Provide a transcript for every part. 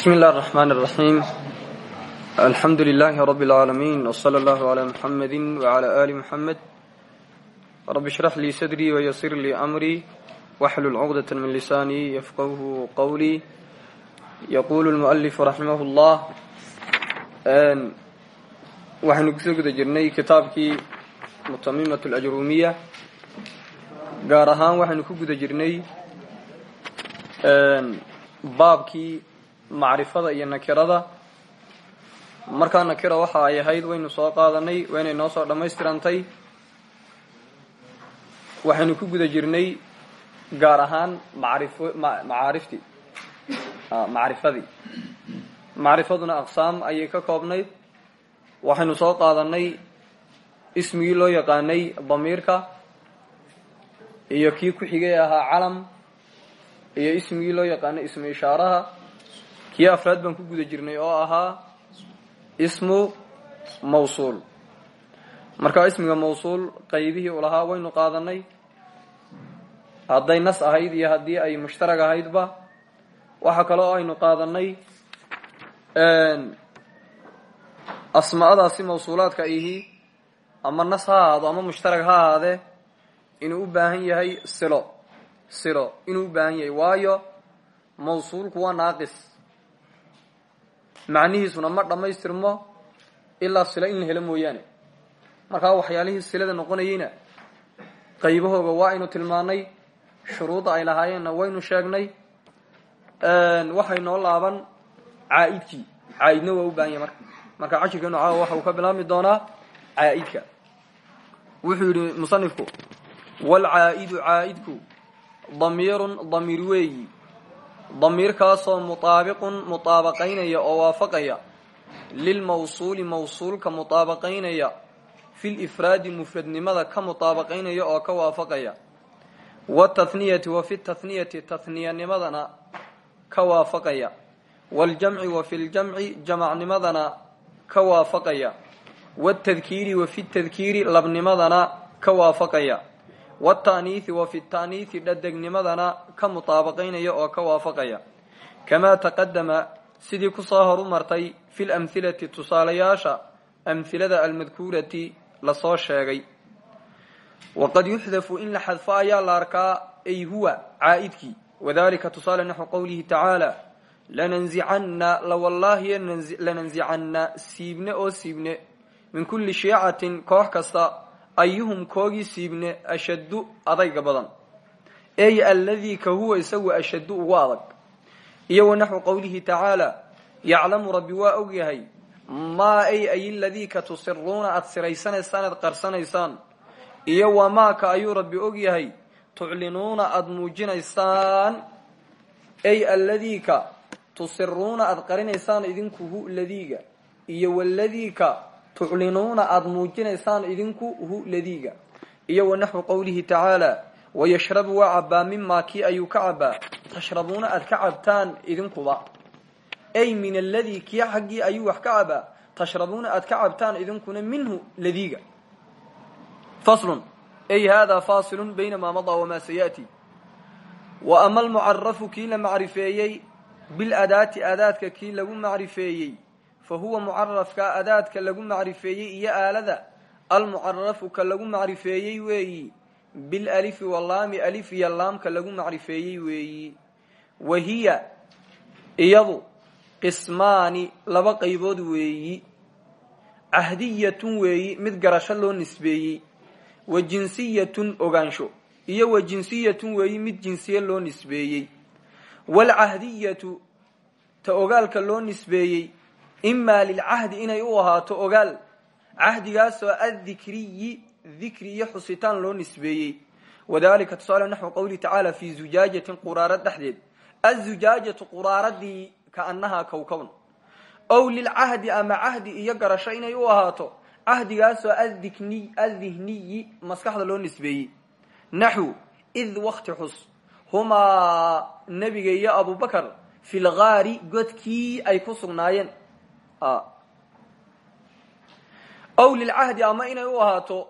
بسم الله الرحمن الرحيم الحمد لله رب العالمين وصلى الله على محمد وعلى آل محمد رب اشرح لي صدري ويسر لي أمري واحلل عقدة من لساني يفقهه قولي يقول المؤلف رحمه الله waxaynu kusoo guda jirnay kitaabkii mutamimat alajrumiya gaar ahaan waxaynu ku guda jirnay baabkii macrifada iyo nakirada. Markaa nakira waxa ay ahayd waynu soo qaadanay waynay noo soo dhammaystirantay. Waxaynu ku guda jirnay gaar ahaan macrifo macaariftii macrifadii. Macrifaduna aqsaam ayay ka koobnayd. Waxaynu soo qaadanay ismigii loo yaqaanay damiirka iyo kii ku xigay ahaa calam iyo ismigii loo yaqaanay ismu ishaaraha kii afraad baan ku guda jirnay oo ahaa ismu mawsuul. Markaa ismiga mawsuul qaybihii lahaa waynu qaadanay hadday nas ahayd iyo haddii ay mushtarag ahaydba waxa kale oo aynu qaadanay asmaadaasi mawsuulaadka ihi ama nas ha ahaado ama mushtarag ha ahaadee inuu u baahan yahay silo. Silo inuu u baahan yahay waayo mawsuulku waa naaqis macnihiisuna ma dhammaystirmo ilaa silo in la helo mooyaane. Markaa waxyaalihii silada noqonayeyna qaybahooga waa aynu tilmaanay shuruudda ay lahaayeenna waynu sheegnay waxay noo laaban caaidkii caaidna waa u baahan yahay marka. Marka cashirkeenu caawa waxa uu ka bilaabmi doonaa caaidka. Wuxuu yidhi musanifku waalcaa'idu caa'idku damiirun damiir weeyi damiirkaasoo mutaabiqun mutaabaqaynaya oo waafaqaya lilmawsuuli mawsuulka mutaabaqaynaya filifraadi mufradnimada ka mutaabaqaynaya oo ka waafaqaya. Watathniyati wa fi tathniyati tathniyanimadana ka waafaqaya. Waljamci wa fi ljamci jamacnimadana ka waafaqaya. Wاtadkiiri wa fi tadkiiri labnimadana ka waafaqaya wاtaaniihi wa fi taaniihi dhadegnimadana ka mutaabaqaynaya oo ka waafaqaya kamaa taqadama sidii ku soo horu martay fi lamhilati tusaalayaasha amhilada almadkuurati la soo sheegay waqad yuxdafu in la xadfo ayaa la arkaa ay huwa caa'idkii wadalika tusaale naxwu qowlihi tacaala lananzicana lawallaahi lananzicana siibne oo siibne min kulli shiicatin koox kasta ayuhum koogii siibne ashaddu adayga badan ey alladii ka huwa isagu ashaddu ugu adag iyo wa naxwu qowlihi tacaala yaclamu rabbi waa og yahay maa ay ay ladii ka tusiruuna aada siraysanaysaan aad qarsanaysaan iyo wamaaka ayuu rabbi og yahay tuclinuuna aada muujinaysaan ay aladiika tusiruuna aada qarinaysaan idinku hu ladiiga iyo waladiika tuclinuuna aada muujinaysaan idinku hu ladiiga. Iyo wa naxwu qowlihi tacaala wayashrabu waa cabaa mimaa kii ayuu ka cabaa tashrabuuna aada ka cabtaan idinkuba. Ay min aladii kii xaggii ayuu wax ka cabaa tashrabuuna aada ka cabtaan idinkuna minhu ladiiga. Faslun ay hada fasilun bayna maa madaa wamaa sayaati. Wa ama almucarafu kii la macrifeeyey biladaati adaadka kii lagu macrifeeyey fa huwa mucarafka adaadka lagu macrifeeyey iyo aalada almucarafu ka lagu macrifeeyey weeyi bilalifi walaami alif iyo laamka lagu macrifeeyey weeyi. Wa hiya iyadu qismaani laba qaybood weeyi. Cahdiyatun weeyi mid garasho loo nisbeeyey. Wa jinsiyatun ogaansho iyo wa jinsiyatun weeyi mid jinsiye loo nisbeeyey. Waalcahdiyatu ta ogaalka loo nisbeeyey imaa lilcahdi inay u ahaato ogaal. Cahdigaasoo addikriyi dikri iyo xusitaan loo nisbeeyey. Wadalika tusaale naxwu qowlihi tacaala fii zujaajatin quraarad dhexdeed. Azujaajatu quraaradii kaanahaa kowkabn ow lilcahdi ama cahdi iyo garasho inay u ahaato. Cahdigaasoo addihniyi maskaxda loo nisbeeyey. Naxw id wakti xus. Humaa nebiga iyo abubakar fi lgaari godkii ay ku sugnaayeen ow lilcahdi ama inay u ahaato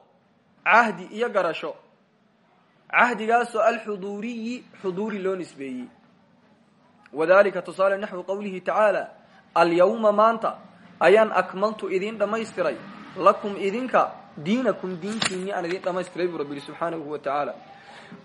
cahdi iyo garasho. Cahdigaasoo alxuduuriyi xuduuri loo nisbeeyey. Wadalika tusaale naxwi qowlihi tacaala alyawma maanta ayaan akmaltu idiin dhammaystiray. Lakum idinka diinakum diintiinii aan idiin dhamaystiray buu rabbi yihi wa tacaala.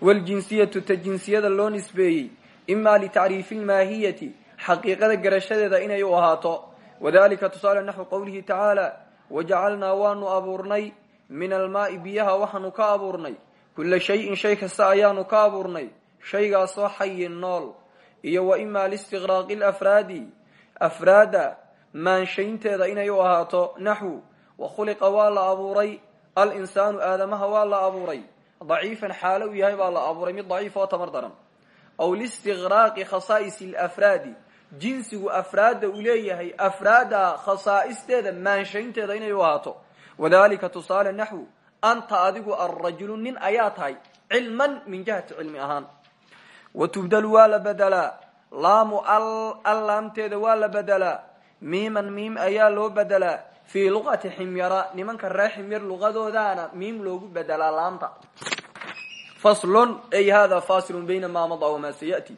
Wljinsiyatu ta jinsiyada loo nisbeeyey ima litacriifi lmaahiyati xaqiiqada garashadeeda inay u ahaato wadalika tusaale naxwi qowlihi tacaala wajacalnaa waanu abuurnay min almaai biyaha waxaanu ka abuurnay kula shayin shay kasta ayaanu ka abuurnay shaygaasoo xayin nool iyo wa ima listiqraaqi lafraadi afraada maanshaynteeda inay u ahaato naxwu wa khuliqa waa la abuuray alinsaanu aadamaha waa la abuuray daciifan xaalo uu yahay baa la abuuray mid daciif oo tamar daran aw listiqraaqi khasaa'is alafraadi jinsigu afraadda uu leeyahay afraadda khasaa'isteeda maanshaynteeda inay u ahaato. Wadalika tusaale naxwu anta adigu alrajulu nin ayaa tahay cilman min jihati cilmi ahaan. Wa tubdalu waa la bedelaa laamu al laamteeda waa la bedelaa miiman miim ayaa loo bedelaa fii luqati ximyara nimanka reer ximyar luqadoodaana miim loogu bedelaa laamta. Faslun ay hada fasilun bayna maa madaa wamaa sayati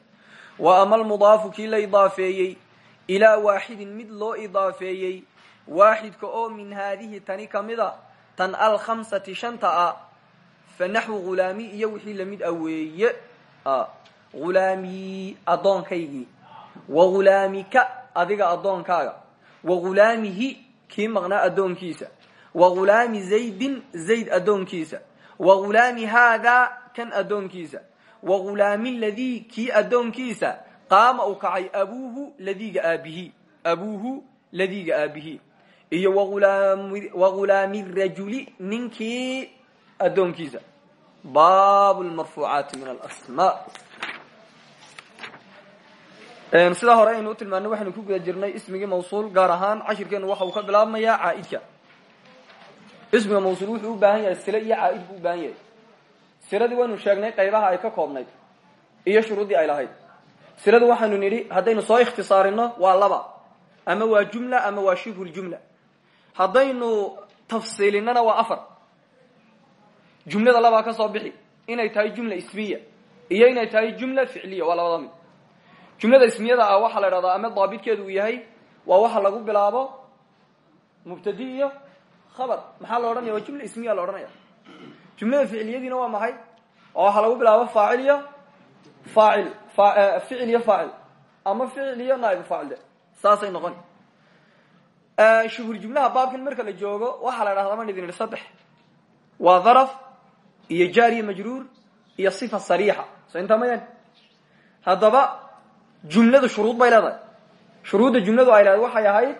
wa ama almudaafu kii la idaafeeyey ilaa waaxidin mid loo idaafeeyey. Waaxidka oo min haadihi tani kamida tan alkhamsati shanta ah fa naxwu ghulaami iyo wixii la mid a weeye. Ghulaami addoonkaygii wa ghulaamika adiga addoonkaaga. Wa ghulaamihi kii maqnaa addoonkiisa wa ghulaami zaydin zayd addoonkiisa wa ghulaami haadaa kan addoonkiisa wa ghulaami ladii kii addoonkiisa qaama uu kacay abuuhu ladiiga aabihi abuuhu ladiiga aabihi. Iyo wa ghulaami rajuli ninkii addoonkiisa. Baabu lmarfuucaati min alasmaa sidaa hore aynu u tilmaanay waxaynu ku guda jirnay ismigii mawsuul gaar ahaan cashirkeenu waxa uu ka bilaabmayaa caaidka. Ismiga mawsuul wuxuu u baahan yahay sile iyo caaid buu u baahan yahay siladii waynu sheegnay qaybaha ay ka koobnayd iyo shuruuddii ay lahayd. Siladu waxaynu nidhi haddaynu soo ikhtisaarino waa laba. Ama waa jumla ama waa shibhu ljumla haddaynu tafsiilinana waa afar. Jumlada labaa ka soo bixi. Inay tahay jumla ismiya iyo inay tahay jumla ficliya waa labada mid. Jumlada ismiyada ah waxaa la idhahdaa ama daabitkeedu uu yahay waa waxa lagu bilaabo mubtadi iyo khabar. Maxaa la odhanaya waa jumla ismiya la odhanaya jumlada ficiliyadiina waa maxay? Oo waxaa lagu bilaabo faacil iyo faacil ficil iyo faacil ama ficil iyo naaibu faacil de. Saasay noqon. Shuhur jumlaha baabkan marka la joogo waxaa la dhahdaa man idin idhi saddex. Waa dharaf iyo jaar iyo majruur iyo sifa sariixa. So intaa mayaan haddaba jumladu shuruud bay leedahay. Shuruudda jumladu ay leedahay waxay ahayd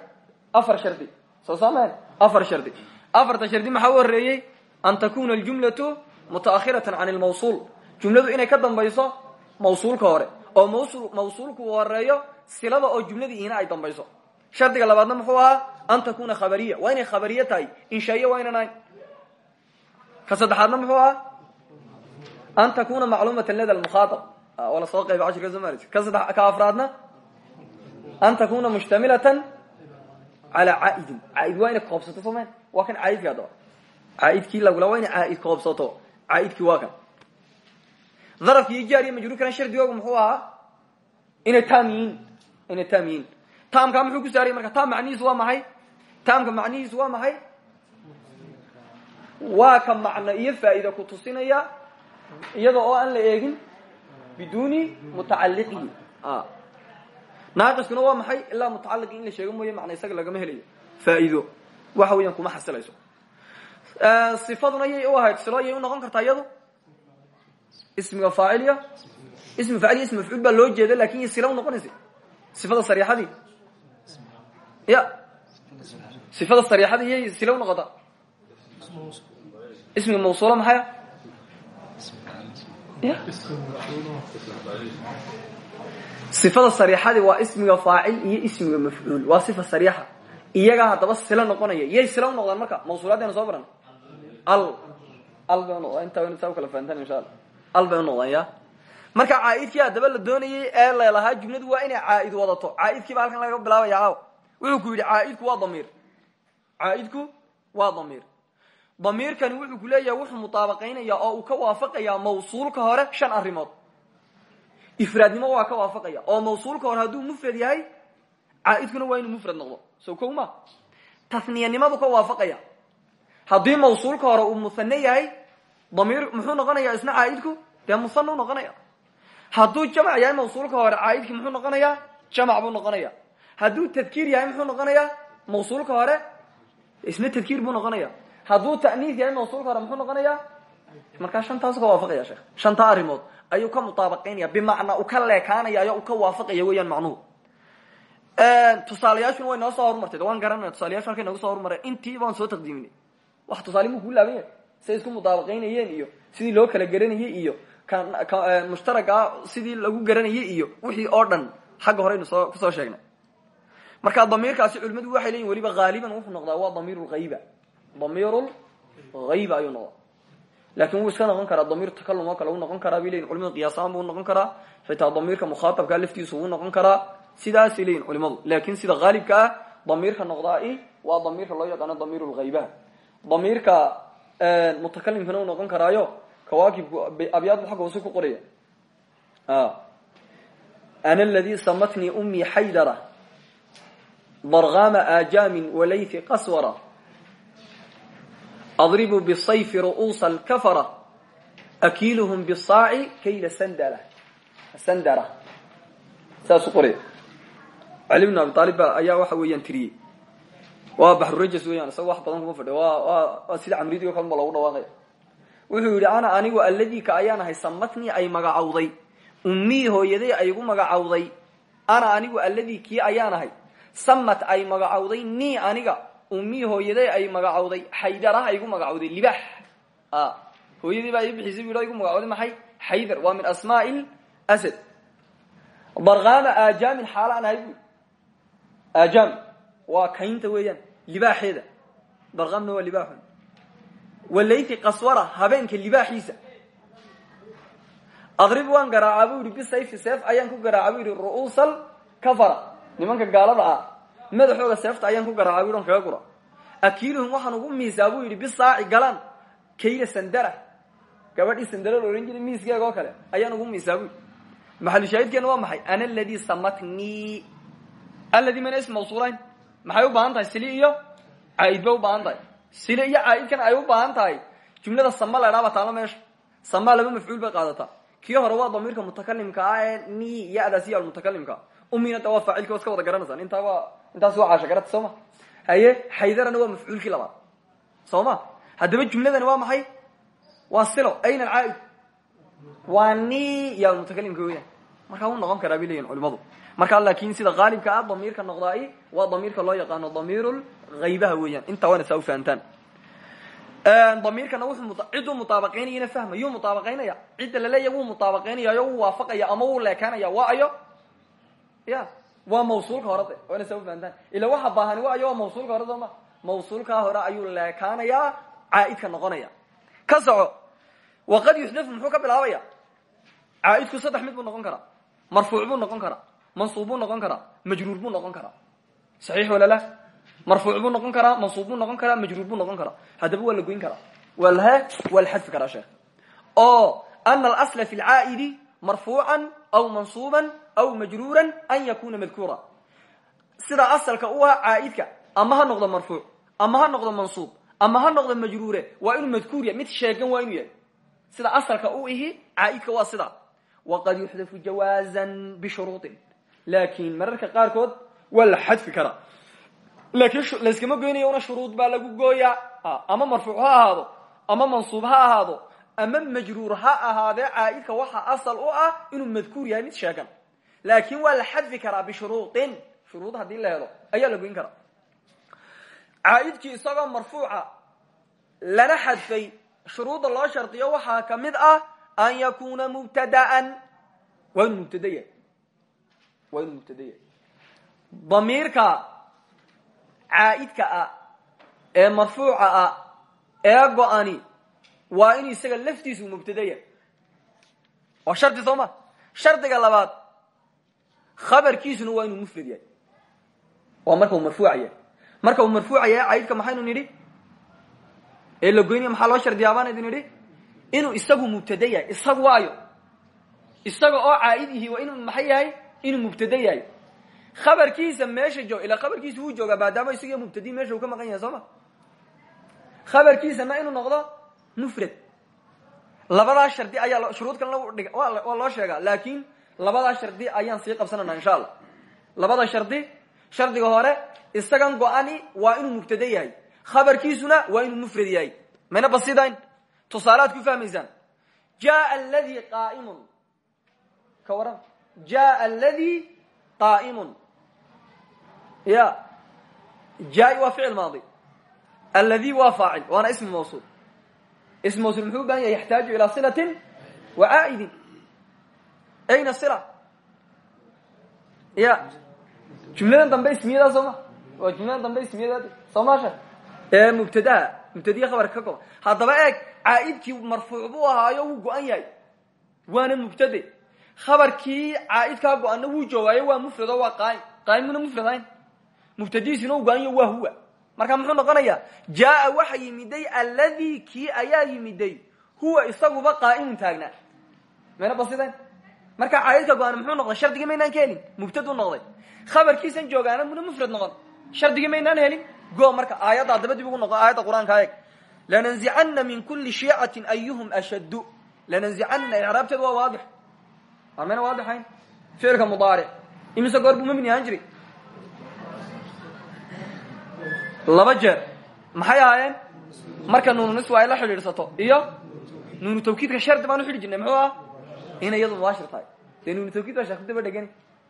afar shardi. Soo saamayan afar shardi. Afarta shardi maxaa u horreeyey an takuna aljumlatu mutaakhiratan can lmawsuul jumladu inay ka dambayso mawsuulka hore oo mawsuulku uu horeeyo silada oo jumladii iina ay dambayso shardiga labaadna muxuu ahaa an takuna khabariya waa inay khabariye tahay inshaiye waa ynan ahayn ka saddexaadna muxuu ahaa an takuna macluumatan leda lmukhaaab waa la soo qayba cashirka somalis ka ka afraadna an takuna mushtamilatan calaa caaidin caaid waa inay koobsato kan caaidki haddaba caaidkii lagula waa caaid koobsato caaidkii waa kan. Darafki iyo jaar iyo majruurkana shardigoogu muxuu ahaa? Inay yihiin. Inay taam yihiin. Taamkaa muxuu ku saarayay marka? Taam macnihiisu waa maxay? Taamka macnihiisu waa maxay? Waa ka macno iyo faa'iida ku tusinaya iyada oo aan la eegin biduni mutacaliqihi naaqiskuna waa maxay? Ilaa mutacaliqi in la sheego mooye macna isaga lagama helayo. Faa'iido. Waxa weeyaan kuma xasilayso sifaduna yay u ahayd. Silo yay u noqon kartaa iyadu? Ismiga faaciliya ismi faacil iyo ismi mafcuul baa loo jeeda laakiin y sila u noqonaysa. Sifada sariixadii? Ya. Sifada sariixadii yay sila u noqotaa. Ismiga mawsuula maxaya? Ya. Sifada sariixadii waa ismiga faacil iyo ismiga mafcuul. Waa sifa sariixa. Iyagaa haddaba sila noqonaya. Yay sila u noqdaan marka? Mawsuulaadayna soo baran al al bay unoqdaan intaa wayna saa u insha alla al ya marka caaidkii haddaba la doonayay ee leelahaa jumladu waa inay caaid wadato. Caaidkii baa halkan laga bilaabaya caaw wuxuu ku yidhi caaidku waa damiir. Caaidku waa damiir. Damiirkani wuxuu ku leeyahay wuxuu mutaabaqaynaya oo uu ka waafaqayaa mawsuulka hore shan arrimood. Ifraadnimo waa ka waafaqaya. Oo mawsuulka hore hadduu mufrad yahay caaidkuna waa inuu mufrad noqdo. So ko ma. Taniyanimadu ka waafaqaya haddii mawsuulka hore uu muhane yahay damiir muxuu noqonaya isna caaidku dee muhane u noqonaya hadduu jamc yahay mawsuulka hore caaidki muxuu noqonaya jamc buu noqonaya hadduu tadkiir yahay muxuu noqonaya mawsuulka hore isna tadkiir buu noqonaya hadduu ta'niis yahay mawsuulka hore muxuu noqonaya markaa shantaasu ka waafaqaya sheekh. Shantaa arrimood. Ayuu ka mutaabaqaynaya bimacnaa u ka leekaanaya u ka waafaqaya weeyaan macnuhu. Tusaalayaashuna way noo soo horumartay. Waan garanaya tusaalayaashu halkay nooga so horumaray intii baan soo taqdiiminay wax tusaale muu kuu laaban yahay say isku mutaabaqaynayeen iyo sidii loo kala garanayay iyo mushtaraka sidii lagu garanayay iyo wixii oo dhan xagga horeynu soo ku soo sheegnay. Marka damiirkaasi culimadu waxay leyihin weliba haaliban wuxuu noqdaa waa damiir lhayba damiir lhayba ayuu noqdaa. Lakin wuu iska noqon karaa damiir takalum kale uu noqon karaa bay culimadu qiyaasahaan buu noqon karaa xitaa damiirka mukhaatabka laftiisu wuu noqon karaa. Sidaasay leyihin culimadu laakiin sida haalibka ah damiirka noqdaa-i waa damiirka loo yaqaano damiir lghayba damiirka mutakalimkana uu noqon karaayo kawaakibku abyaad bu xagga hoose ku qoraya ana aladi samatnii umii xaydara dargama ajamin walaythi qaswara. Adribu bisayfi ru'uusa alkafara. Akiiluhum bisaaci kayla sandala. Sandara. Saasuu qoraya cali bn abi aalib ayaa waxa weeyaan tiriyey waa baxrurajas weeyaan isaga wax badan kuma fadhiyo. Waa sida camridi o kale ba loogu dhawaaqaya wuxuu yidhi ana anigu alladii ka ayaan ahay samatnii ay magacawday ummii hooyaday ay igu magacawday ana anigu alladii kii ayaan ahay. Samat ay magacawday nii aniga. Ummii hooyaday ay magacawday xaydara ay igu magacawday libax hooyadii baa ii bixisay bu igu magacawday maxay? Xaydar waa min asmaai asad. Barqaama aajaamin xaalaan ahay bu aajaam waa kaynta weeyaan libaaxeeda. Barqaamna waa libaaxun. Walaythi qaswara habeenka libaaxiisa. Adrib waan garaacaa bu yihi bisayfi seef ayaan ku garaaca bu yihi kafara. Nimanka gaalada ah madaxooga seefta ayaan ku garaaca bu kaga gura akiiluhum waxaan ugu miisaa buu yidhi bisaaci galaan kayla sandara gabadhii sandara la odhan jiray kale ayaan ugu miisaa bu yidhi. Waa maxay? Ana aladii samatnii alladii mana ism mawsuulayn maxay u baahan tahay sili iyo caaid bay u baahan tahay? Sile iyo caaidkan ay u baahan tahay? Jumlada sama la dhaaba taalo meesha. Sama laba mafcuul bay qaadataa kii hore waa damiirka mutakalimka ah ee ni yadaasi almutakalimka umina da waa faacilki waa iska wada garanaysaan intaa waa intaas waa caasha garata soo ma? Haye xaydarana waa mafcuulkii labaad. Soo ma? Haddaba jumladani waa maxay? Waa silo. Ayna alcaaid waa ni ya almutakalimka weeyaan markaa wuu noqon karaa bay leyihin culimadu. Markaa laakin sida qaalibka ah damiirka noqdaai waa damiirka loo yaqaano damiir haybaha weeyaan. Intaa waana saa ufahantaan damiirkana wuxuu cidduu mutaabaqaynayana fahma yuu mutaabaqaynaya cidda laleeya wuu mutaabaqaynaya wuu waafaqaya ama wuu leekaanaya waa ayo? Ya waa mawsuulka hore de. Waana saa ufahantaan ila waxa baahani wa ayo waa mawsuulka hore soo ma mawsuulkaa hore ayuu leekaanayaa caaidka noqonaya ka soco. Waqad yuxdafu muxuu ka bilaabaya? Caaidku saddex mid buu noqon karaa marfuuc buu noqon karaa mansuub buu noqon karaa majruur buu noqon karaa saxiix wala la marfuuc buu noqon karaa mansuub buu noqon karaa majruur buu noqon karaa haddaba waa la goyn karaa waa lahe waa la xadfi karaa sheekh oo ana alasla fi lcaa'idi marfuucan aw mansuuban aw majruuran an yakuna madkuura sida asalka u ah caaidka ama ha noqdo marfuuc ama ha noqdo mansuub ama ha noqdo majruure waa inuu madkuur yahay mid sheegan waa inuu yahay sida asalka u ihi caaidka waa sida waqad yuxdafu jawaazan bishuruuطin laakin mararka qaarkood waa la xadfi karaa laakiin layskama goynayo una shuruud baa lagu gooyaa ama marfuuc ha ahaado ama mansuub ha ahaado ama majruur ha ahaadee caaidka waxa asal u ah inuu madkuur yahay mid sheegan laakin waa la xadfi karaa bishuruuطin shuruud haddii la helo ayaa la goyn karaa caaidkii isagoo marfuuca lana xadfay shuruudda loo shardiyo waxaa ka mid ah an yakuna mubtadaan waa inuu mubtada yahay waa inuu mubtada yahay damiirka caaidka ah ee marfuuca ah ee go-ani waa inuu isaga laftiisu mubtada yahay waa shardi soo ma shardiga labaad khabarkiisuna waa inuu mufrad yahay waa marka uu marfuuca yahay marka uu marfuuca yahay caaidka maxaynu nidhi ee la goynaya maxaa loo shardiyaa baan idin idhi inuu isagu mubtada yahay isagu waayo. Isaga oo caaid ihi waa inuu maxay yahay? Inuu mubtade yahay. Khabarkiisa meesha joog ilaa khabarkiisa wuu joogaa maadaama mubtadi meesha uu ka maqan yahay soo ma? Khabarkiisana inuu noqdo mufrad. Labadaa shardi ayaa shuruud kalena waa loo sheegaa laakin labadaa shardi ayaan sii qabsanana insha allah. Labada shardi shardiga hore isagan go-ani waa inuu mubtade yahay. Khabarkiisuna waa inuu mufrad yahay. Mayna basidayn tusaalead ku fahmaysaan. Jaa aladi qaaimun. Ka waran. Jaa aladi qaaimun. Ya. Jaa waa ficil maadi. Aladi waa faacil. Waana ismi mawsuul. Ism mawsul muxuu u baahan yahay yaxtaaju ilaa silatin wa caa'idin ayna sila ya. Jumladan dambe ismiyadaa soo ma? Waa jumladan dambe ismiyadaad soo maasha ee mubtadaha mubtadiya khabarka ka kooban. Haddaba eeg caa'idkii marfuuc buu ahaayo wuu go-an yahay. Waana mubtade khabarkii caa'idkaa go-anna wuu joogaayo waa mufrad oo waa qaa'im qaa'imuna mufradayn. Mubtadihiisina u go-an yaho waa huwa. Marka muxuu noqonayaa jaaa waxa yimiday alladii kii ayaa yimiday huwa isaguba qaa'imun taagnaa mayna basidayn marka caayidka go'aan muxuu noqday shardigii maynaan ka helin noqday. Khabarkiisan joogaana muna mufrad noqon. Shardigii maynaan helin? Go marka aayadda daba dib ugu noqo aayadda qur'aanka lananzicana min kuli shiicatin ayuhum ashaddu lananzicana icraabteed waa waadix waa mayna waadixayn ficilka mudaaric imise goor buu mabni ahaan jiray laba jeer maxay ahaayeen marka nuunu niswa ay la xidhiidhsato iyo nuunu tawkiidka shardi baan uxidhi jirnay muxuu ah inay iyadu mubaashir tahay dee nuunu tawkiid baa sheek ku daba dhegani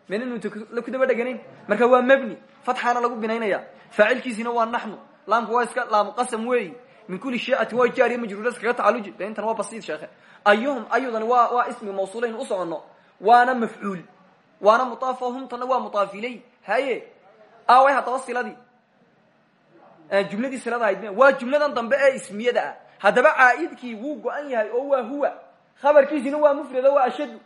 mayna nuunu tawkiid ku daba dheganayn marka waa mebni fatxaana lagu binaynaya faacilkiisina waa naxnu laamku waa iska laamu qasam weeyi min kuli shiicati waa jaariya majruura iskaga tacaluji de intan waa basiid sheekhe ayuhum ayudani waa waa ismi mawsuulayn u soconno waana mafcuul waana mudaaf oo humtana waa mudaaf ilay haye away haddaba siladii jumladii silada ahayd waa jumladan dambe ee ismiyada ah haddaba caa'idkii wuu go-an yahay oo waa huwa khabarkiisina waa mufrado waa ashadu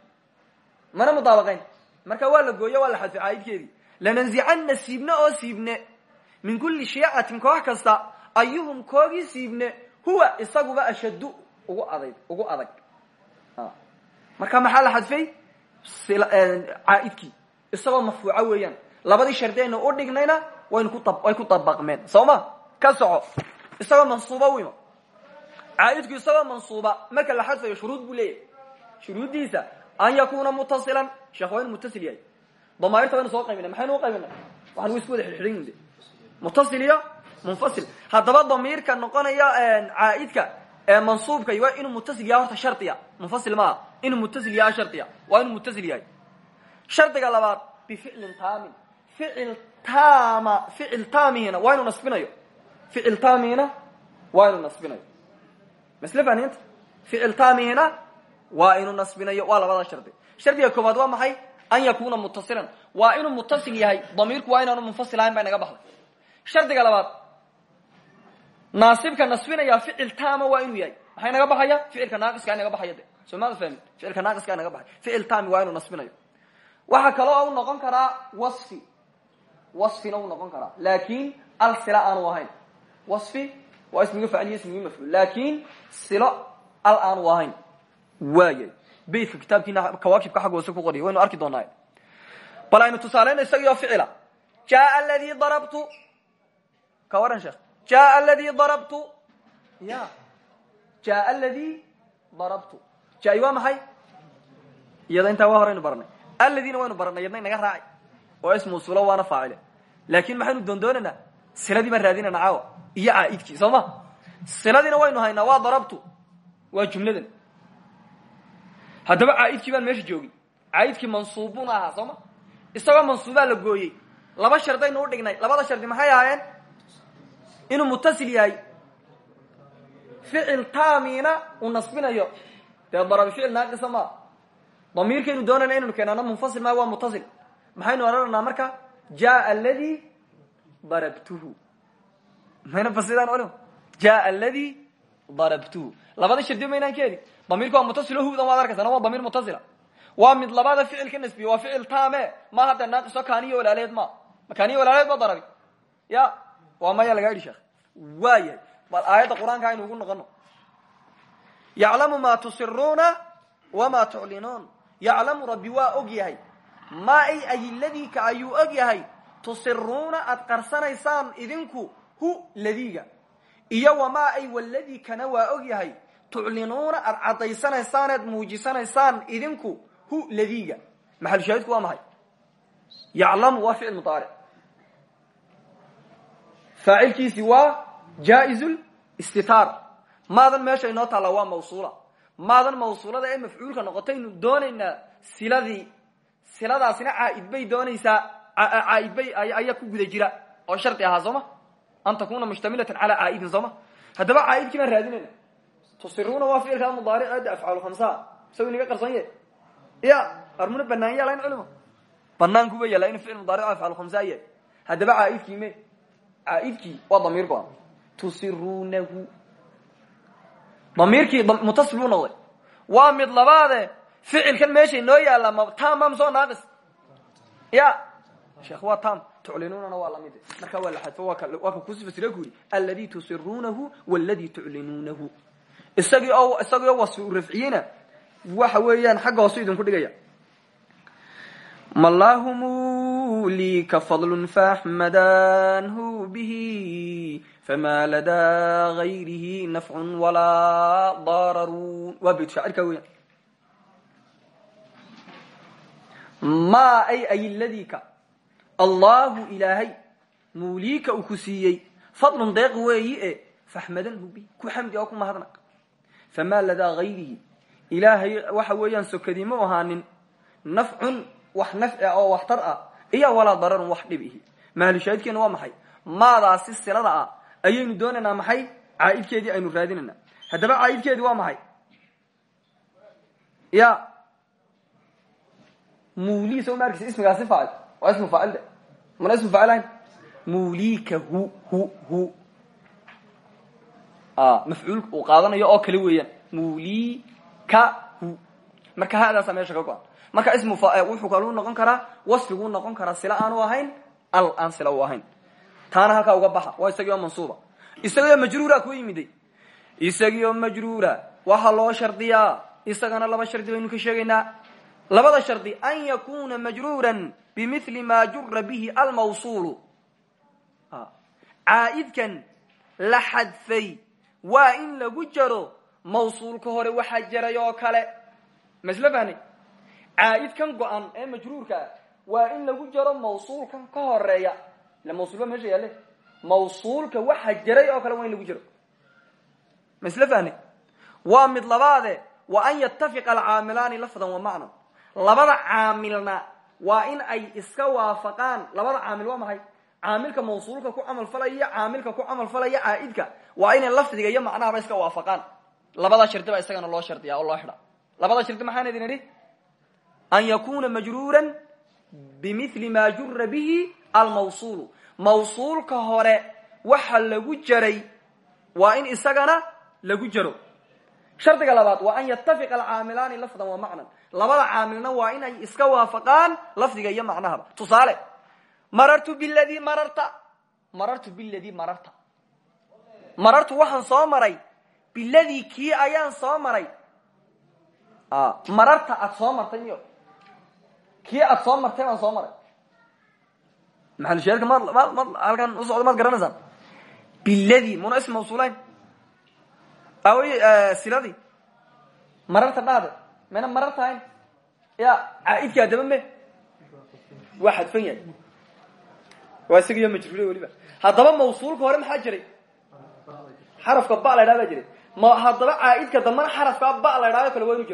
mana mudaabaqayn marka waa la gooyo waa la xadfay caa'idkeedii lananzicana siibne oo siibne min kuli shiicatin koox kasta ayuhum koogii siibne huwa isaguba ashadu ugu adag ugu adag marka maxaa la xadfay caa'idkii isagoo marfuuca weeyaan labadii shardeyna u dhignayna waynu ku way ku dabaqmeen soo ma ka soco isagoo mansuuba u imo caa'idku isagoo mansuuba marka la xadfayo shuruud buu leeyahay shuruuddiisa an yakuna mutasilan sheekh waa inu mutasil yahay damaairta waynu soo qaybinay maxaynu u qaybinay waxan wa isku wada xidhxidhan yinde mutasil iyo munfasil. Haddaba damiirka noqonaya caa'idka ee mansuubka waa inuu mutasil yahay horta shardiya munfasil maaha inuu mutasil yahay shardiya waa inuu mutasil yahay. Shardiga labaad bificlin taamin. Ficil taama ficil taamihina waa inuu nasbinayo. Ficil taamihina waa inuu nasbinayo. Masle fahniinta ficil taamihina waa inuu nasbinayo. Waa labada shardi shardiga koobaad waa maxay? An yakuna mutasilan waa inuu mutasil yahay. Damiirku waa inaanu munfasil ahayn bay shardiga naasibka nasbinaya ficil taama waa inuu yahay. Maxay naga baxaya? Ficilka naaqiska naga baxaya de soo maada fahmi ficilka naaqiska naga baxay ficil taami waa inuu nasbinayo. Waxaa kaloo u noqon karaa wasfi. Wasfina uu noqon karaa. Laakin al sila aanu ahayn. Wasfi waa ismiga faciliyo ismigii mafcuul laakin silo al aanu ahayn. Waayay beytka kitaabkiina kawaakibka xag hoose ku qoriya waynu arki doonaa. Bal aynu tusaaleyna isagiyo ficila. Jaa aladii darabtu. Ka waran sheekh jaa aladii darabtu ya jaa aladii darabtu jai waa maxay iyada intaa waa horaynu baranay aladiina waynu baranay yadna inaga raacay oo ismu usulo waana faacile laakin maxaynu doondoonaynaa siladii baan raadinayna caawa iyo caa'idkii soo ma siladiina waynu haynaa waa darabtu waa jumladan haddaba caa'idkii baan meesha joogin caa'idkii mansuubuna ahaa soo ma isagoo mansuubaa la gooyey laba shardaynu u dhignay labada shardi maxay ahaayeen inuu mutasil yahay ficil taamina uu nasbinayo. Dee darabi ficil naaqisa maa damiirkaynu doonayna inaynu keenano munfasil maa waa mutasil maxaynu odhananaa marka? Jaa aladii darabtuhu. Mayna basidaan olim. Jaa aladii darabtuhu. Labada shardi maynaan keeni. Damiirku waa mutasilo hudan waad arkaysa waa damiir mutasila waa mid labada ficil ka nasbiye waa ficil taame. Ma hadda naaqiso kaaniyo walaaleed ma. Ma kaaniyo walaaleed ba darabi. Ya waa maya laga idhi sheekh waayahay bal aayadda qur'aanka aynu ugu noqono yaclamu ma tusiruuna wama tuclinuun. Yaclamu rabbi waa og yahay. Maa ay ayiladii ka ayuu og yahay? Tusiruuna aad qarsanaysaan idinku hu ladiiga. Iyo wamaa ay waladii kana waa og yahay? Tuclinuuna aad caddaysanaysaan ead muujisanaysaan idinku hu ladiiga. Maxalushaahidku waa maxay? Yaclamu waa ficil mudaaric faacilkiisi waa jaa-izul istitaar maadan meesha inoo taalla waa mawsuula. Maadan mawsuulada ee mafcuulka noqotaynu doonaynaa siladii siladaasina caaid bay doonaysaa caaid bay ayaa ku guda jira. Oo shardi ahaa sooma? An takuna mushtamilatan calaa caaidin sooma? Haddaba caaidkii raadinayna. Tusiruuna waa ficilkaa mudaariceeda afcaal khamsaa isago inaga qarsan ye ya armuna banaan yaalla in culimo. Banaankuba yaalla in ficil mudaaric afcaal khamsaa yahay. Haddaba caaidkii me caaidkii waa damiir go-an tusiruunahu. Damiirkii mutasil buu noqday. Waa mid labaade ficilkan meesha inoo yaalla ma tam ma soo naaqis? Ya sheekh waa tam. Tuclinuunana waa la mid markaa waa la xadfo waa ka kusifasira ku yidhi aladi tusiruunahu waladi tuclinuunahu. Isagii oo isagii oo wasfi u rafciyeyna waxa weeyaan xagga hoosu idinku dhigaya. Malahum lika fadl faxmadanhu bihi fama ladaa gayrihi nafcun walaa dararun waa bayt shaacirka weyan maa ay ayiladika allahu ilaahay muuliika uu ku siiyey fadlun deeq weeyi e faxmadanhu bihi ku xamdi oo ku mahadnaq famaa ladaa gayrihi ilaahay waxa weeyaan sokadii ma ahaanin nafcun wax nafci oo waxtar ah iyo walaa dararun wax dhib ihi. Mahlushaahidkeena waa maxay? Maadaasi silada ah ayaynu doonaynaa maxay? Caaidkeedii aynu raadinayna haddaba caaidkeedii waa maxay? Ya muuli soo ma arkaysa ismigaasi faacil? Ismu faacil de. Ismu faacil ahayn? Muulika hu hu hu. Mafcuul uu qaadanayo oo kale weeyaan. Muulika hu. Marka hadaasa meesha ka marka ismu wuxuu kalu noqon karaa wasfiguu noqon karaa sila aanu ahayn al aan sila ahayn. Taana halkaa uga baxa waa isagii oo mansuuba. Isagii oo majruura ku yimiday. Isagii oo majruura waxaa loo shardiyaa. Isagana laba shardi baynu ka sheegaynaa. Labada shardi an yakuna majruura bimili ma jura bihi almawsuulu. Caaidkan la xadfay waa in lagu jaro mawsuulka hore waxaa jaray kale. Fahni caaidkan go-an ee majruurka ah waa in lagu jaro mawsuulkan ka horreeya. Ila mawsuulba meesha yaale. Mawsuulka waxa jaray oo kale waa in lagu jaro masla fahni waa mid labaade wa an yatafiqa alcaamilaani lafdan wa macnan. Labada caamilna waa in ay iska waafaqaan. Labada caamil waa maxay? Caamilka mawsuulka ku camal falaya iyo caamilka ku camal falaya caaidka waa inay lafdiga iyo macnahaba iska waafaqaan. Labada shardi baa isagana loo shardiya oo loo xidha labada shardi maxaan idin idhi an yakuna majruura bimili ma jura bihi almawsuulu mawsuulka hore waxa lagu jaray waa in isagana lagu jaro shardiga labaad waa an yatafiqa alcaamilaani lafdan wa macnan labada caamilna waa in ay iska waafaqaan lafdiga iyo macnahaba tusaale marartu biladii mararta marartu biladii mararta marartu waxaan soo maray biladii kii ayaan soo maray mararta aad soo martay miyo kii aad soo martay baan soo maray? Maxalusheerka mad mad mad halkan u socdo maad garanaysaan biladii muna ism mawsuulayn awey siladii. Mararta dhahde mayna marar tahayn ya caaidkii haddaba me. Waa xadfan yahay. Waa isagiyo majruure weliba. Haddaba hore maxaa jiray? Xarafka ba la ydhaha baa jiray. Ma haddaba caaidka dambana xarafkaa ba la ydhahdo kale waa inu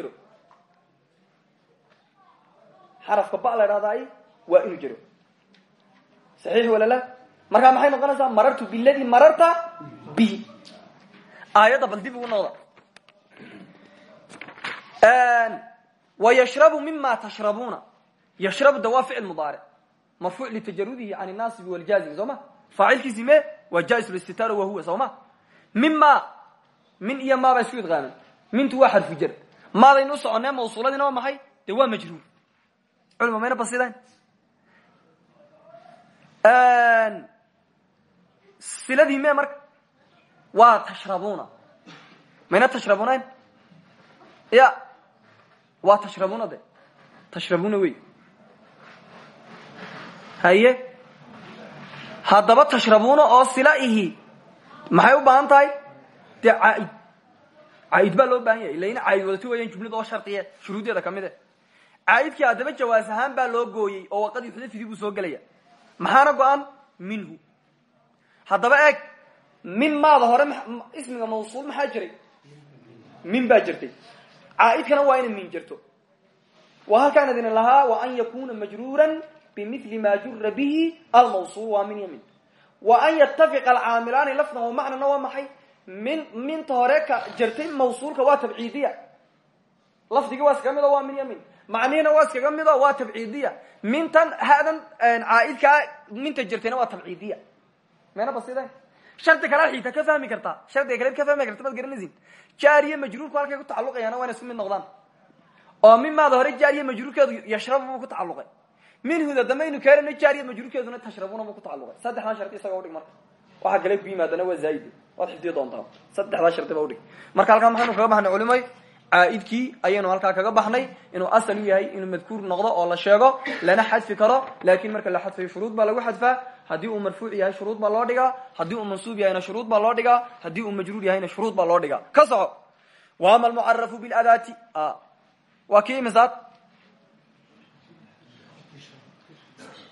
xarafka ba la ydhahdaay waa inuu jiro. Saxiix walala markaa maxay noqonaysaa? Marartu biladi mararta bi. Aayadda bal dib ugu noqda. Wa yashrabu mima tashrabuna. Yashrabu da waa ficil mudaaric marfuuc litajarudihi can naasibi wljaazimi soo ma? Faacilkiisi me waa jais listitaar wahuwa soo ma? Mima min iyo maabaa isku idqaamen mintu waa xarfu jar. Maadaynu u soconee mawsuuladiina waa maxay? De waa majruur culima mayna basidayn siladii me marka waa tashrabuna mayna tashrabunayn ya waa tashrabuna de tashrabuna wey haye haddaba tashrabuna oo sila ihi maxay u baahan tahay dee caaid caaid baa loo baahan yahay ila ina caaid wadati weeyaan jumlada oo shardiye shuruuddeeda ka mid e caaidkii haddaba jawaas ahaan baa loo gooyey oo waqadii xudafidii buu soo gelaya. Maxaana go-an? Minhu. Haddaba eeg min maada hore ismiga mawsuul maxaa jiray? Min baa jirtay. Waa inay min jirto. Waa halkaan idin lahaa wa an yakuna majruuran bimili ma jura bihi almawsuul waa min iyo min wa an yatafiqa alcaamilaani lafdan wa macnana waa maxay? Min minta hore ka mawsuulka waa tabciidiya. Lafdigii waa iskaga mido waa min iyo min macnihina waa iskaga mido waa tabciidiya. Mintan hadan caaidkaa minta jirtayna waa tabciidiya. Meena basida shardi kalea xiita ka fahmi kartaa shardiga kaleed ka fahmi karta maad garanaysin jaariye majruurku halkay ku tacaluqayaana waa isku mid noqdaan. Oo min maada hore jaariye majruurkeedu yashrabu buu ku tacaluqay minhuda damaynu keenayno jaariye majruurkeeduna tashrabuna buu ku tacaluqay saddexdaa shardi isaga udhig marka. Waxa kale ku waa zaaid waad xifdiya doontaa. Saddexdaa shardi ba udhig marka halkaa maxaynu kaga baxnay culimay caaidkii ayaynu halkaa kaga baxnay inuu asal u yahay inuu madkuur noqdo oo la sheego lana xadfi karo. Laakin marka la xadfayo shuruud baa lagu xadfaa. Haddii uu marfuuc yahay shuruud baa loo dhigaa. Haddii uu mansuub yahayna shuruud baa loo dhigaa. Haddii uu majruur yahayna shuruud baa loo dhigaa. Ka soco. Wa ama almucarafu biladaati waa kii imisaad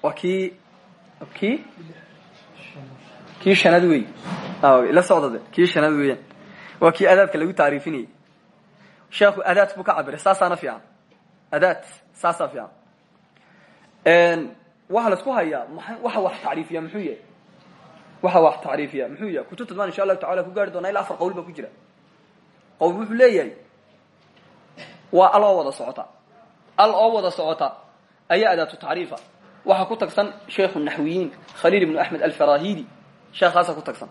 waa kii? Kii? Kii shanaad wey la socdade. Kii shanaad weeyaan waa kii adaadka lagu taariifinayay sheekhu adaad buu ka cabiray saasaana fiican. Adaad saasaa fiican. Waxaa la isku hayaa maa waxa wax tacriifiya muxuu yahay? Waxa wax tacriifiya muxuu yahay? Kutubta baan insha allahu tacala ku gaari doonaa ilaa afar qawl ba ku jira. Qawl wuxuu leeyahay waa al oo wada socota. Al oo wada socota ayaa adaatu tacriifa. Waxaa ku tagsan sheikhu naxwiyiin khaliil ibnu axmed alfarahidi. Sheekhaasa ku tagsan.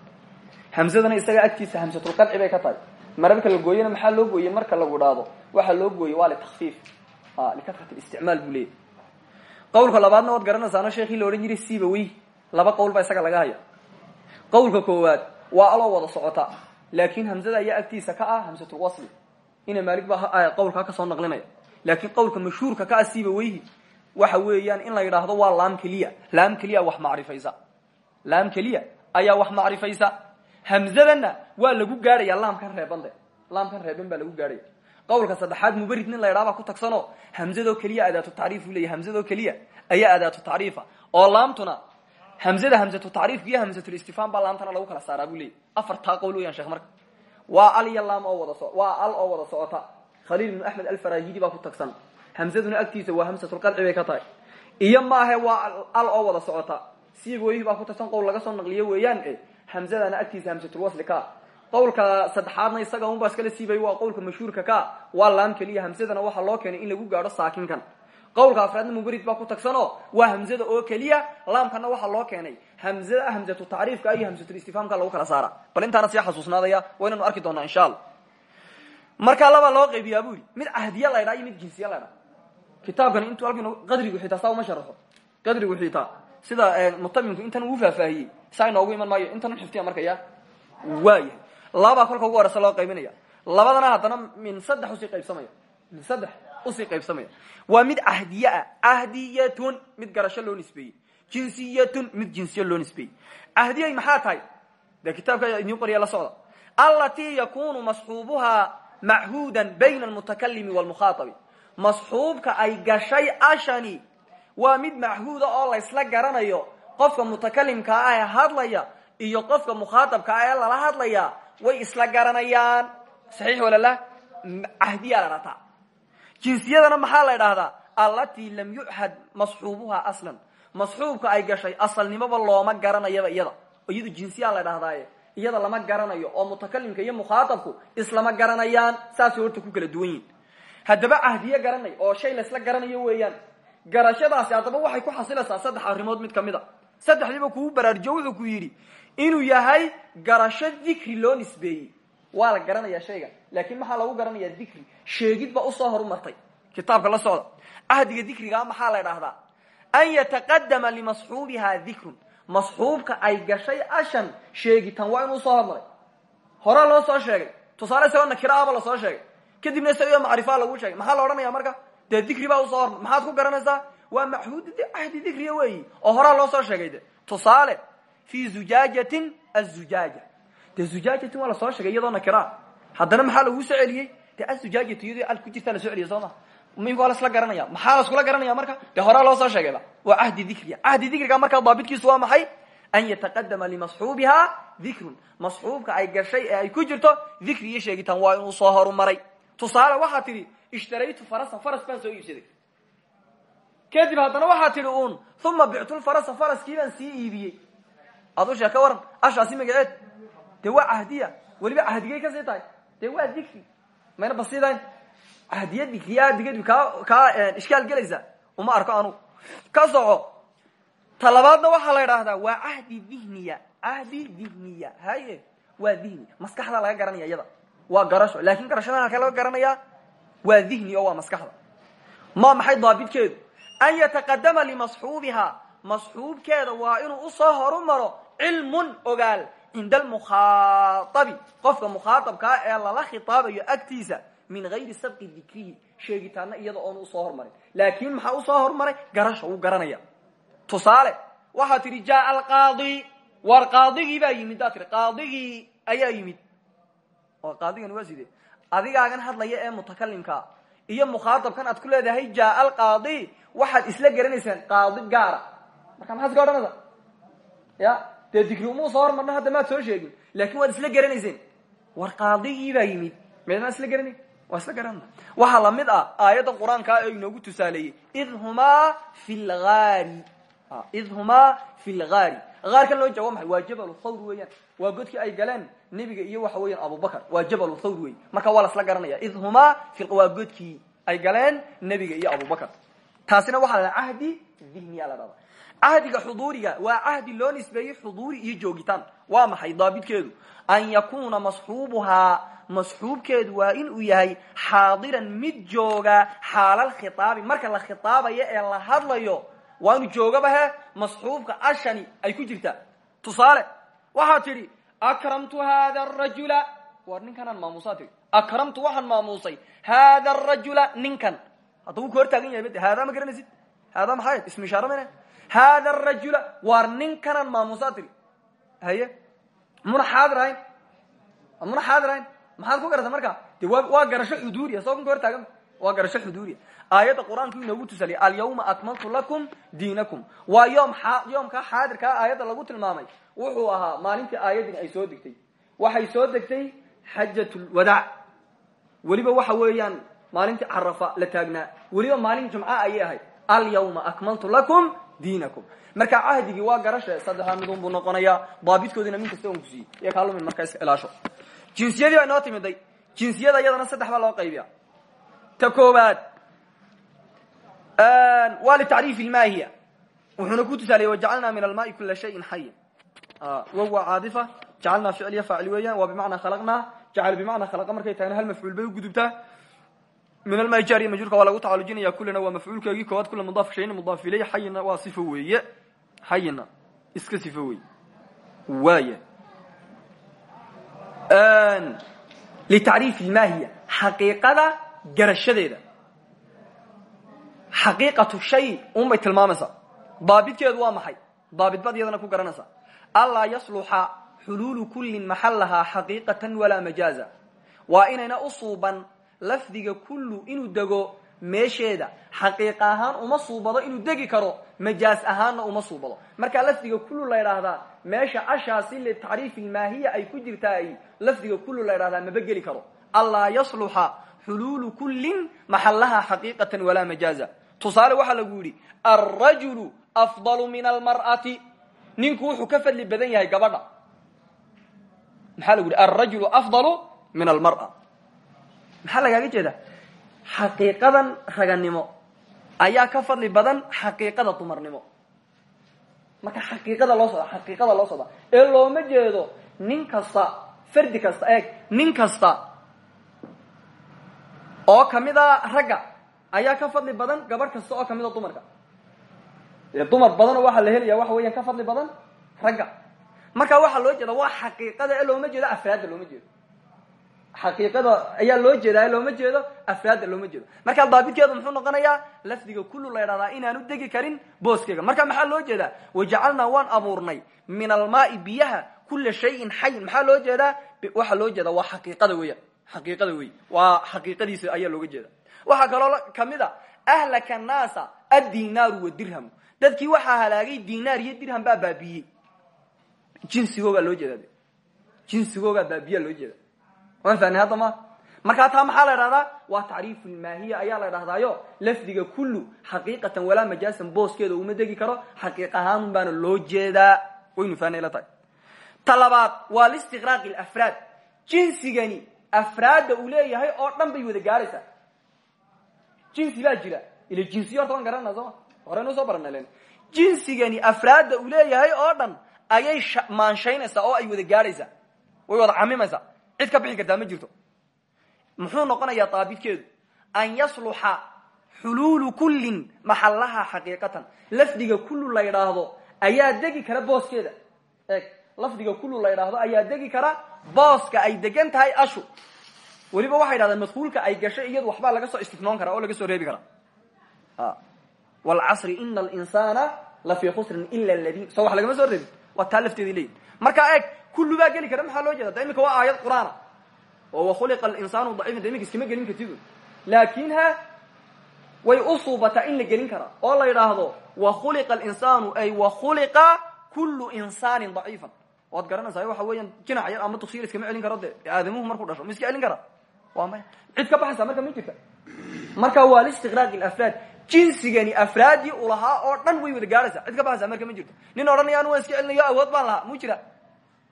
Hamsadana isaga agtiisa hamsatulqalci bay ka tahay mararka la gooyana maxaa loo gooyey marka lagu dhaado waxaa loo gooyey waa litakfiif likatrat isticmaal buu leeyahy labaadna waad garanaysaano sheekii la odhan jiray siiba wey. Laba qowl baa isaga laga haya qawlka koowaad waa aloo wada socota. Laakin hamzada ayaa agtiisa ka ah hamsatulwasli ina maalig baa qawlkaa ka soo naqlinaya. Laakiin qawlka mashhuurka ka ah siiba waxa weeyaan in la yidhaahdo waa laam keliya. Laam keliya wax macrifaysa. Laam keliya ayaa wax macrifaysa hamzadana waa lagu gaadhaya laamkan reebande laamkan reeban baa lagu gaadhaya qawlka saddexaad mubarid nin la ydhaa baa ku tagsanoo hamzadoo keliya adaatu tacriif u leeyahy hamzadoo keliya ayaa adaatu tacriifa oo laamtuna hamzada hamzatu tacriifka iyo hamzatulistifhaam baa laamtana lagu kala saaraa buu leeyahy afartaa qawl weyaan sheekh marka waa al iyo laam oo wada waa al oo wada socota. Khaliil ibnu axmed alfarahidi baa ku tagsan. Hamzaduna agtiisa waa hamsatulqalci bay ka tahay. Iyo maahe waa al oo wada socota. Siiboyhi baa ku tagsan qowl laga soo naqliyo weeyaan hamzadana agtiisa hamsatulwasli ka. Qawlka saddexaadna isaga unbaa iskala siibay waa qawlka mashhuurka ka. Waa laam keliya hamzadana waxaa loo keenay in lagu gaadho saakinkan. Qawlka afraadna mubarid baa ku tagsanoo waa hamzada oo keliya laamkana waxaa loo keenay. Hamzada hamzatu tacriifka iyo hamzatulistifhaamka lagu kala saara. Bal intaana sii xasuusnaadaya waa inaynu arki doonaa insha alla markaa loo qaybiyaa bu yidhi mid cahdiya la ydhaa iyo mid jinsiya la ydhaa kitaabkani intuu halkan qadrigu xitaa saa uma sharaxo. Qadrigu xitaa sida mutamimku intan uu faahfaahiyey saa inoogu iman maayo intan xiftiya marka ya waayahay labaa kolka ugu horeysa loo qaybinaya. Labadana haddana min saddex u sii qaybsamaya. Min saddex u sii qaybsamaya. Waa mid cahdiye ah. Mid garasho loo nisbeeyey. Jinsiyatun mid jinsiyo loo nisbeeyey. Cahdiyay maxaa tahay? Dee kitaabka idin qoriya la socda. Allatii yakunu masxuubuhaa machuudan bayna almutakalimi walmukhaaabi masxuubka ay gashay ashani waa mid machuuda oo laysla garanayo. Qofka mutakalimkaa ah ee hadlaya iyo qofka mukhaaabka ah ee lala hadlaya way isla garanayaan. Saxiix walala cahdiyaa la dhataa jinsiyadana maxaa la idhaahdaa allatii lam yuchad masxuubuha aslan. Masxuubka ay gashay asalnimoba looma garanayaba iyada. Iyadu jinsiyaa la dhahdaye iyada lama garanayo oo mutakalimka iyo mukhaaabku islama garanayaan. Saasay horta ku kala duwan yihiin haddaba cahdiye garanay oo shay laysla garanayo weeyaan garashadaasi haddaba waxay ku xasilaysaa saddex arrimood mid ka mid a. Saddexdiiba kugu baraarujo wuxuu ku yidhi inuu yahay garasho dikri loo nisbeeyey. Waa la garanaya shayga laakiin maxaa lagu garanaya dikri? Sheegid ba u soo horumartay. Kitaabka la socda. Cahdiga dikrigaa maxaa la idhaahdaa an yataqadama limasxuubiha dikrun. Masxuubka ay gashay ashan sheegitaan waa inuu soo hormaray hore loo soo sheegay. Tusaale isagoo nakiraaba la soo sheegay. Kadibna isagao macrifaa lagu sheegay. Maxaa la odhanaya marka dee dikri baa u soo hormar maxaad ku garanaysaa? Waa maxhuud cahdi dikriya weeyi oo horaa loo soo sheegay de tusaale fi zujaajatin azujaaja dee zujaajatin waa la soo sheegay iyadoo nakira. Haddana maxaa lagu soo celiyey? Dee azujaajatu iyadoo al ku jirtaa la soo celiya soo ma mink waa lasla garanaya? Maxaa laskula garanaya marka? Dee horaa loo soo sheegayba waa cahdi dikriya. Cahdi dikriga markaa daabitkiisu waa maxay? An yataqadama limasxuubiha dikrun masxuubka ay gashay ee ay ku jirto dikri iyo sheegitaan waa inuu soo horumaray. Tusaale waxaa tidhi ishtaraytu farasan faras baan soo iibsaday. Kadib haddana waxaa tidhi uun uma bictulfarasa faraskii baan sii iibiyey. Ad u sheeg ka waran ashaasi magaceed dee waa cahdiya weliba cahdigay ka sii tahay. Dee waa dikri mayna basidayn cahdiya dikriya digadu kaa kaa ishkaal gelaysa. Uma arko anugu ka soco. Ta labaadna waxaa la idhaahdaa waa cahdi dihniya cahdi dihniya haye. Waa dihni maskaxda laga garanaya iyada. Waa garasho laakin garashada halkee laga garanaya waa dihni oo waa maskaxda. Ma maxay daabitkeedu? An yataqadama limasxuubiha. Masxuubkeeda waa inuu u soo horumaro cilmun ogaal cinda almukhaaabi qofka mukhaaabkaa ee lala khitaabayo agtiisa min gayri sabqi dikrihi sheegitaana iyada oon u soo hormarin. Laakin maxaa u soo horumaray garasho wuu garanaya. Tusaale waxaa tidhi jaa alqaadi. War qaadigii baa yimid daa tii ayaa yimid. Oo qaadigani waa side adigaagan hadlaya ee mutakalimkaa iyo mukhaaabkan aad ku leedahay jaa alqaadi waxaad isla garanaysaan qaadi gaara marka maxaad iska odhanaysa ya dee dikri soo hormarna hadda maad soo sheegin. Laakin waad isla garanayseen. War qaadigii baa yimid. Meednaa isla garanay waa isla garana. Waxaa la mid ah aayadda qur'aankaa ee inoogu tusaaleeyey. Id humaa fi lgaari id humaa fi lgaari loo jawa maay waa jabal thawr weeyaan. Waa godkii ay galeen nebiga iyo waxa weeyaan abubakar waa jabal thawr wey marka waa lasla garanaya id humaa waa ay galeen nebiga iyo abubakar taasina waxaa la cahdi dihniya la dhada cahdiga xuduuriga waa cahdi loo nisbeeyey xuduuri iyo joogitaan. Waa maxay daabitkeedu? An yakuna masxuubuhaa. Masxuubkeedu waa in uu yahay xaadiran mid jooga xaalal khitaabi. Marka la khitaabayo ee la hadlayo waa inu joogaba he masxuubka ashani ay ku jirtaa. Tusaale waxaa tidhi akramtu hada rajula war ninkanaan maamuusaa tii akramtu waxaan maamuusay hada rajula ninkan hadda wuu ka hor taagan yahay haadaa ma garanaysid haadaa maxay ismu ishaara mayna hada rajula waar ninkanaan maamuusaa tiri haye muna xaadir ahayn muna xaadir ahayn maxaad ku garata marka de wa waa garasho xuduuriya soo kan ka hor taagan waa garasho xuduuriya aayadda qur'aanku inoogu tusaliyay alyawma akmaltu lakum diinakum. Waa yoom yoomkaa xaadirkaa aayadda lagu tilmaamay wuxuu ahaa maalintii aayadin ay soo degtay. Waxay soo degtay xajatulwadaac weliba waxa weeyaan maalintii carafa la taagnaa. Weliba maalin jumca ayay ahayd. Alyawma akmaltu lakum diinakum. Marka cahdigii waa garashe saddexdaa midun buu noqonayaa. Daabitkoodina min kasta on kusiiyey iyo kaalumin markaa iska ilaasho. Jinsiyadii baa inoo jinsiyada iyadana saddex baa loo qaybiya ta koobaad waa litacriif ilmaahiya wuxuuna ku tusaaliyey wajacalnaa min almaai kula shayin xayin wawa caadifa. Jacalnaa ficliya faacil weeyaan waa bimacnaa khalaqnaa. Jacala bimacnaa khalaqa markay tahayna hal mafcuul bay u gudubtaa. Min almaai jaariya majruurka waa lagu tacalujinaya kulina waa mafcuulkeegii koowaad kula mudaaf shayna mudaaf iley xayina waa sifo weeye. Xayina iska sifo weeye. Waaya litacriif ilmaahiya xaqiiqada garashadeeda xaqiiqatu shay un bay tilmaamaysaa. Daabitkeedu waa maxay? Daabit bad iyadana ku garanaysaa. Anlaa yasluxa xuluulu kullin maxallahaa xaqiiqatan walaa majaaza. Waa inayna u suuban lafdiga kullu inuu dego meesheeda. Xaqiiq ahaan uma suubado inuu degi karo majaaz ahaanna uma suubado. Markaa lafdiga kullu la ydhaahdaa meesha ashaasi litacriif ilmaahiya ay ku jirtaa ay lafdiga kullu la ydhahdaa maba geli karo. Anlaa yasluxa xuluulu kullin maxallahaa xaqiiqatan walaa majaaza tusaale waxaa lagu yidhi alrajulu afdalu min almar'ati. Ninku wuxuu ka fadli badan yahay gabadha. Maxaa lagu yidhi alrajulu afdalu min almar'a. Maxaa lagaaga jeeda xaqiiqadan raganimo ayaa ka fadli badan xaqiiqada dumarnimo. Marka xaqiiqada loo socda xaqiiqada loo socda ee looma jeedo nin fardi kasta eeg oo kamida ragga ayaa ka fadli badan gabadh kasta oo kamida dumarka. Dee dumar badanoo waxaa la helaya waxa weeyaan ka fadli badan ragga. Marka waxaa loo jeeda waa xaqiiqada looma jeedo afraadda looma jeedo. Xaqiiqada ayaa loo jeedaa looma jeedo afraadda looma jeedo. Marka daabitkeedu muxuu noqonayaa lafdiga kullu la ydhahdaa degi karin booskeega marka maxaa loo jeedaa? Wajacalnaa waan abuurnay min almaai biyaha kula shayin xayin maxaa loo jeedaa? Waxaa loo jeedaa waa xaqiiqada weeyaan. Xaqiiqada wey waa xaqiiqadiisa ayaa looga jeeda waxaa kaloo ka mid a ahlaka naasa addinaaru wadirhamu dadkii waxaa halaagay dinaar iyo dirham baa baabiyey. Jinsigoogaa loo jeeda jinsigoogaa baabiya loo jeeda waan fahni hadda ma markaa taa maxaa la idhahdaa waa tacriifu lmaahiya ayaa la idhahdaayo lafdiga kullu xaqiiqatan walaa majaasan booskeeda uma degi karo xaqiiq ahaan baana loo jeedaa. Waynu fahnay la tahay. Ta labaad waa listiqraaqi lafraad jinsigani afraadda uu leeyahay oo dhan bay wada gaadhaysaa jinsi baa jira. Ila jinsiyo horta waan garanana sooma horeynu soo barana len jinsigani afraadda uu leeyahay oo dhan ayay maanshaynaysaa oo ay wada gaadhaysaa way wada camimaysaa. Cid ka bixi kartaa ma jirto. Muxuu noqonayaa daabidkeedu an yasluxa xuluulu kullin maxallaha xaqiiqatan. Lafdiga kullu la ydhaahdo ayaa degi kara booskeeda. Eeg lafdiga kullu la ydhaahdo ayaa degi kara booska ay degan tahay ashu weliba waxay dhahdeen madkuulka ay gashay iyadu waxbaa laga soo istifnoon karaa oo laga soo reebi karaa. Wlcasri ina alinsana lafii khusrin ila ladin so wax lagama soo reebin. Waa taa lafteeda leeyihi markaa eeg kullu baa geli kara maxaa loo jeeda da imika waa aayad qur'aana. Oo wakhuliqa alinsanu daciifan da iminka iskama gelin kartid laakin ha way u suubataa in la gelin karaa oo la yidhaahdo wakhuliqa alinsanu ay wakhuliqa kullu insaanin daciifan waad garanaysaa waxa weeyaan jinac yar ama tuksiyar iskama celin karo de aadamuhu markuu dhasho ma iska celin kara waa maya cid ka baxaysa marka ma jirta. Marka waa listiqraaqi afraad. Jinsigani afraadii u lahaa oo dhan way wada gaadhaysaa cid ka baxaysa marka ma jirto nin odhanaya anu waan iska celinayo awood baan lahaa. Mu jira.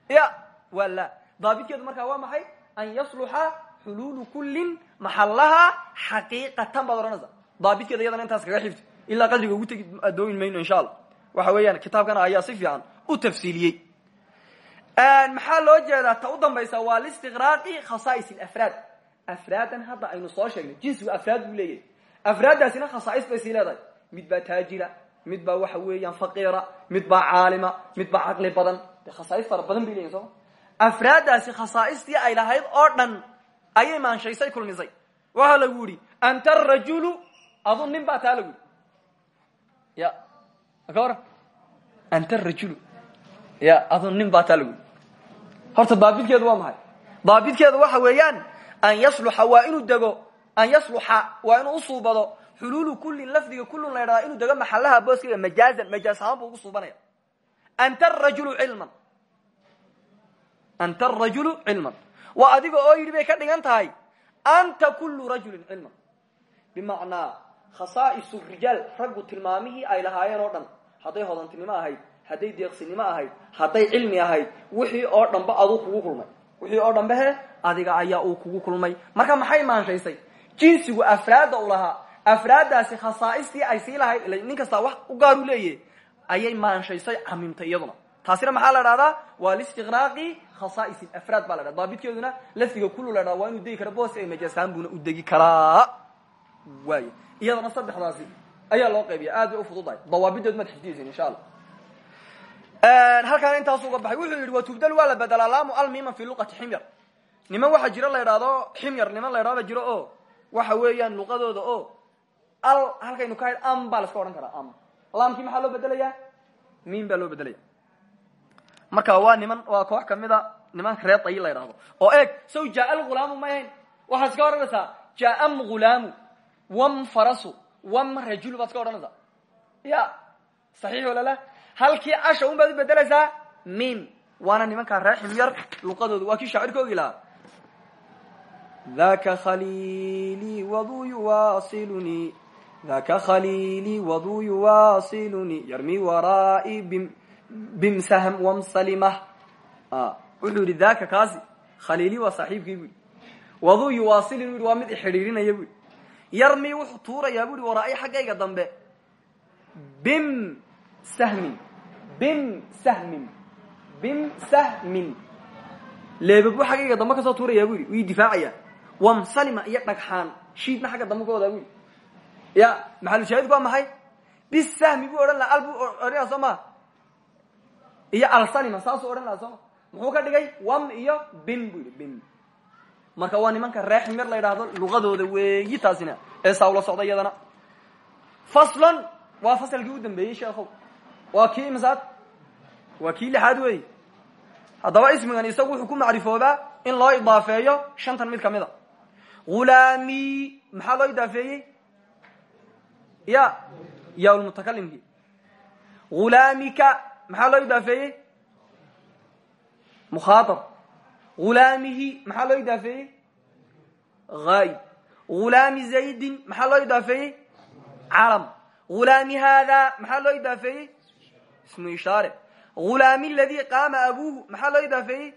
Ya waa la. Daabitkeedu markaa waa maxay? An yasluxa xuluulu kullin maxallaha xaqiiqatan baad odhanaysaa. Daabitkeeda iyadana intaas kaga xifti. Ilaa qadriga ugu tegi adoomin mayno insha allah waxa weeyaan kitaabkana ayaa si fiican u tafsiiliyey. Maxaa loo jeedaa? Ta u dambaysa waa listiqraaqi khasaais alafraad afraadan hadda aynu soo sheegnay jinsigu afraad buu leeyahay afraaddaasina khasaais bay sii mid baa taajira mid baa waxa weeyaan faqiira mid baa caalima mid baa caqli badan khasaais fara badan bay leyihin sooma afraaddaasi khasaaistii ay lahayd oo dhan ayay maanshaysay kulmisay waxaa lagu yidhi anta arajulu adu nin baa taa ya ka anta arajulu ya adu nin baa taa horta daabidkeedu waa maxay daabidkeedu waxa weeyaan an yasluxa waa inuu dego an yasluxa waa inuu usuubado xuluulu kullin lafdiga kullun la ydhahdaa inuu dego maxallaha booskeeda majaazan majaaz ahaan buu ugu suubanaya. Anta arajulu cilman. Anta arajulu cilman. Waa adiga oo yidhi bay ka dhigan tahay anta kullu rajulin cilman. Bimacnaa khasaaisu rijaal raggu tilmaamihii ay lahaayeen oo dhan hadday hodantinimo ahayd hadday deeqsinimo ahayd hadday cilmi ahayd wixii oo dhanba aduu kugu kulmay wixii oo dhanba he adiga ayaa uu kugu kulmay. Marka maxay maanshaysay jinsigu afraadda u lahaa. Afraaddaasi khasaaistii ay sii lahayd. Nin kastaa wax u gaar u leeyahy ayay maanshaysay camimtay iyaduna. Taasina maxaa la dhahdaa waa listiqraaqi khasaais afraad baa la dhada daabitkeeduna lafdiga kullu la dhada waa inuu degi kara booska ay majaasaan buuna u degi karaa. Waay iyadana saddexdaasi ayaa loo qaybiya aad bay ufududahay dawaabideed maad xifdiyeysin insha allah halkaana intaas uga baxay. Wuxuu yidhi watubdal waa la bedelaa laamu almiman fi luqati ximyar niman waxaa jiro la idhaahdo ximyar niman la idhahdo jiro o waxa weeyaan luqadooda o al halkaynu ka am baa la iska odhan am. Laamkii maxaa loo bedelayaa? Miin baa loo bedelaya marka waa niman waa koox ka mid a nimanka reer dayi la ydhahdo oo eeg saw jaa alghulaamu may ahayn. Waxaad iska odhanaysaa jaam ghulaamu wam farasu wam rajulu baad iska odhanaysaa. Ya saxiix walala halkii asha un baad u bedelaysaa mim waana nimankaa reer ximyar waa kii shaacirka ogi ذaka khaliilii waduu yuwasilunii ذaka khaliilii waduu yuwasilunii yarmi waraa'i bim bimsahm wamsalimah wuxuu yidhi daka kaasi khaliili waa saaxiibkii bu yidhi waduu yuwasilin bu yidhi waa mid ixidhiirinaya bu yidhi yarmi wuxuu tuurayaa bu yidhi waraa'i xaggayga dambe bim sahmin bim sahmin bim sahmin leebab xaggayga dambe ka soo tuuraya bu yidhi wii difaacaya wamsalima iyo dhagxaan. Shiidna xagga dambe ka wadaa bu yidhi ya maxalushaahidku waa maxay bisahmi buu odhan laha al buu odhanaya soo iyo alsalima saasuu odhan laha sooma muxuu ka dhigay? Wam iyo bim bu yidhi bim marka waa nimanka ree ximir la yidhaahdo luqadooda weeyi taasina ee saawla socda iyadana. Faslon waa fasalkii u dambeeyey sheekhow waa kii imsaad waa kii lixaad wey haddaba ismigan isagu wuxuu ku macrifoobaa in loo idaafeeyo shantan mid ka mid a ghulaami maxaa loo idaafeeyey ya ya lmutakalimki ghulaamika maxaa loo idaafeeyey mukhaaab ghulaamihi maxaa loo idaafeeyey haayib ghulaami zaydin maxaa loo idaafeeyey calam ghulaami haada maxaa loo idaafeeyey ismu ishaare ghulaami ladii qaama abuuhu maxaa loo idaafeeyey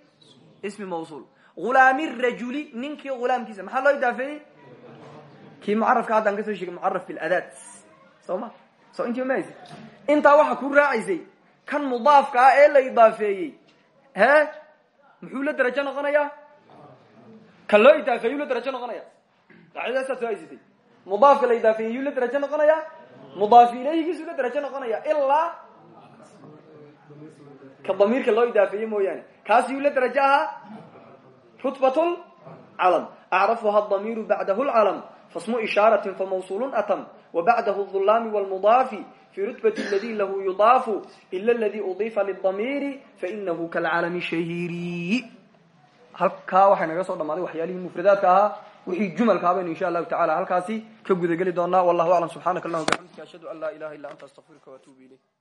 ismi mawsuul ghulaami rajuli ninkii ghulaamkiisa maxaa loo idaafeeyey kii mucarafka haddaan ka soo sheegay mucaraf biladaad soo ma soo intii ma haysa intaa waxaa ku raacaysay kan mudaafka ah ee la idaafeeyey he muxuu la derajo noqonayaa kan loo idaafeeyuu la derajo noqonaya qaacidaasaad soo haysatay mudaafka la idaafeeyey yuu la derajo noqonaya mudaaf ilayhigiisuu la derajo noqonaya ilaa ka damiirka loo idaafeeye mooyaane kaas yuu la derajo ahaa rutbatl calam acrafuha damiiru bacdahu lcalam fasmu ishaaratin famawsuulu atam wabacdahu dhulaami wlmudaafi fi rutbati ladi lahu yudaafu ila ladi udiifa lidamiiri fainahu kalcalami shahiiri halkaa waxay naga soo dhamaaday waxyaalihii mufradaadka ahaa wixii jumalkaa baynu insha allahu tacala halkaasi ka gudageli doonaa wallahu aclam subxaanaka allahuma bixamdika ashhadu an laa ilaha illa anta astaqfiruka waatuubu ilayk